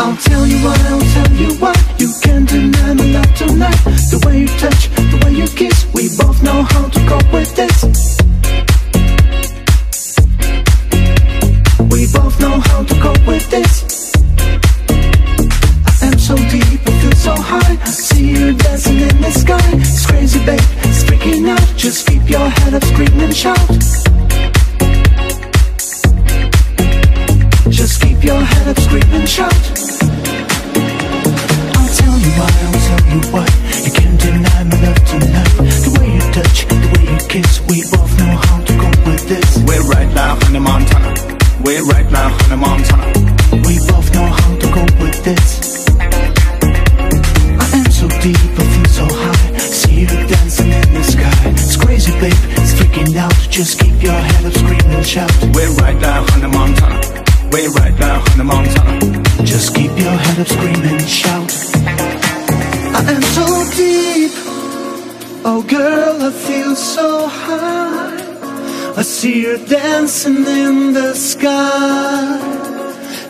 I'll tell you what, I'll tell you what. You can't deny my love tonight. The way you touch, the way you kiss We both know how to cope with this.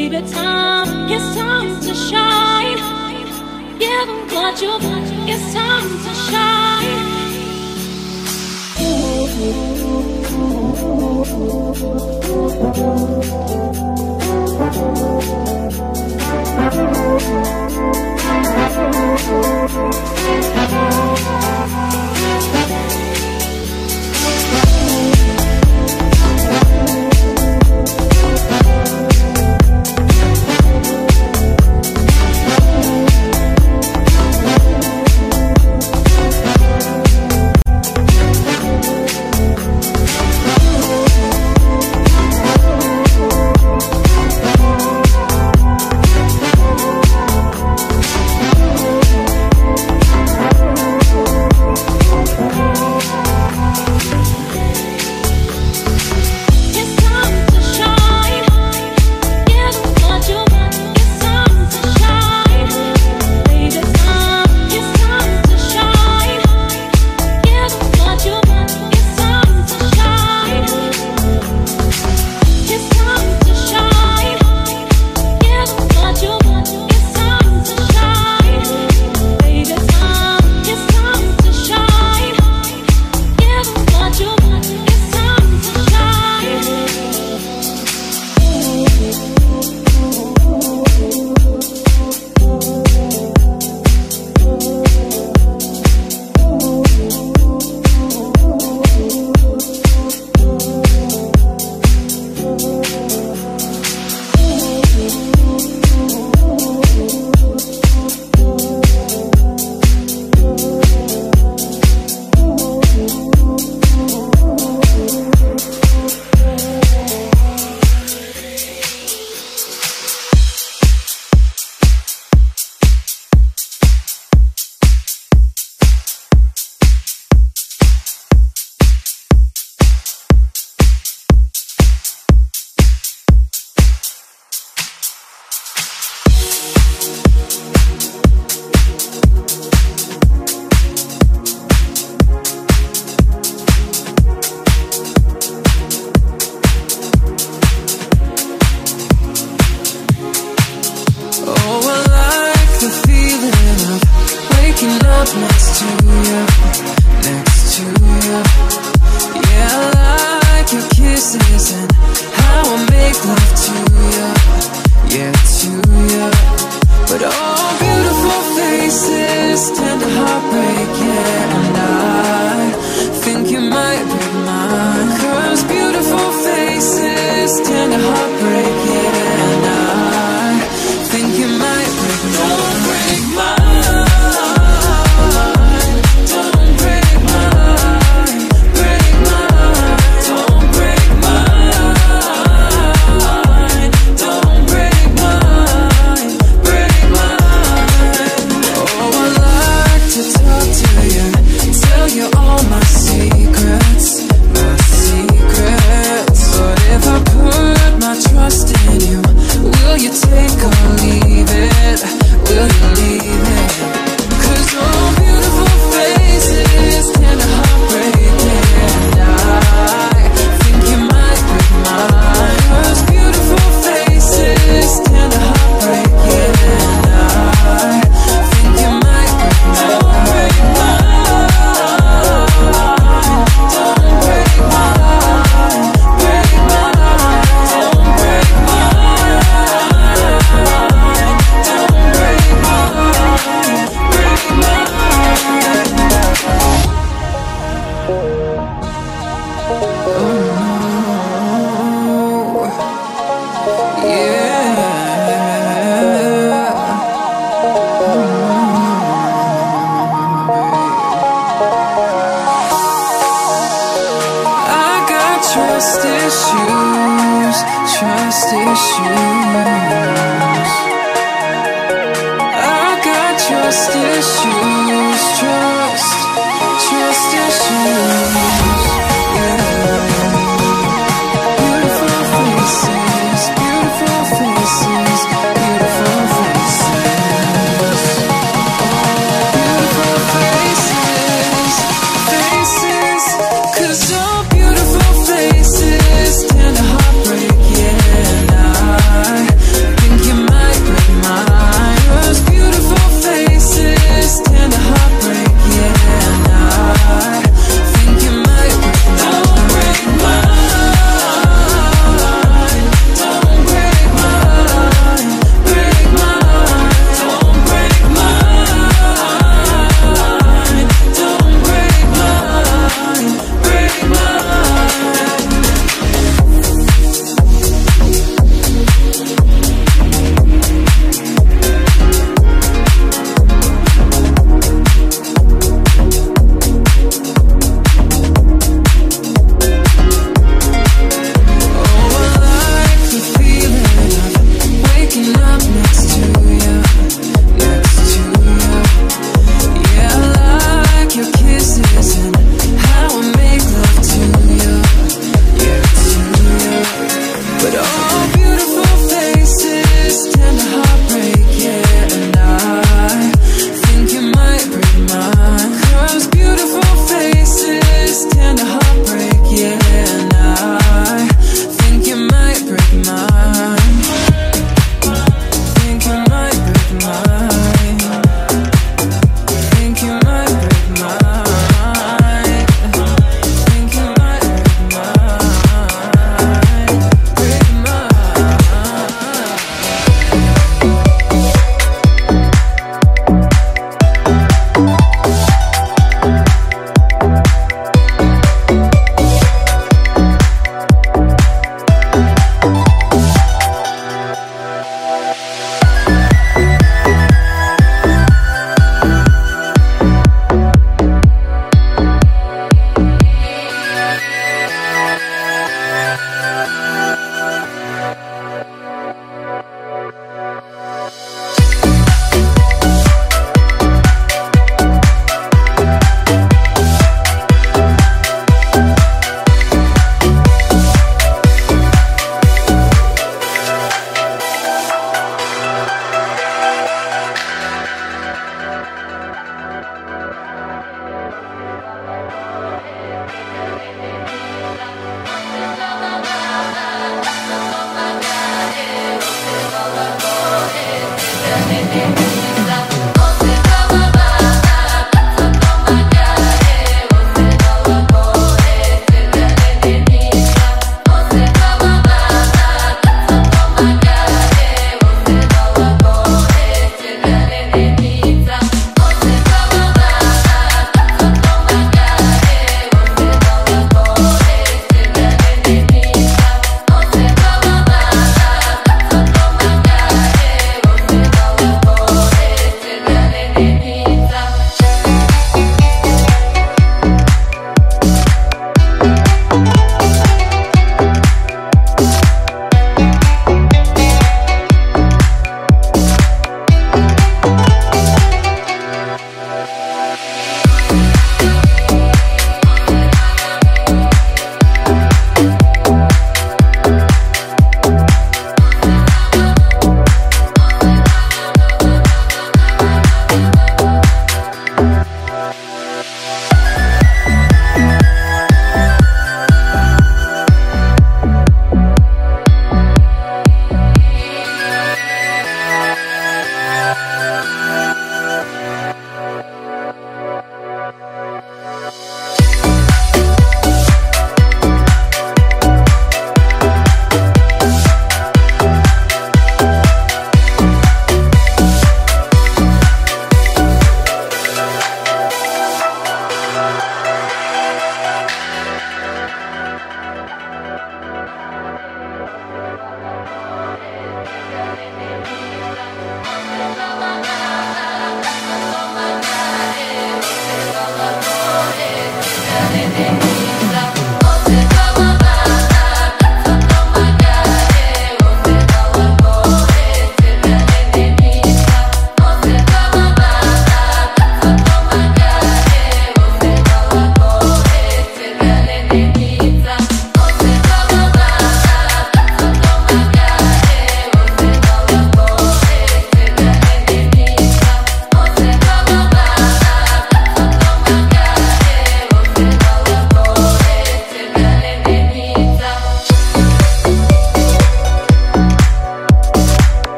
Baby, time, it's time to shine. Give them what you want, it's time to shine. Ooh.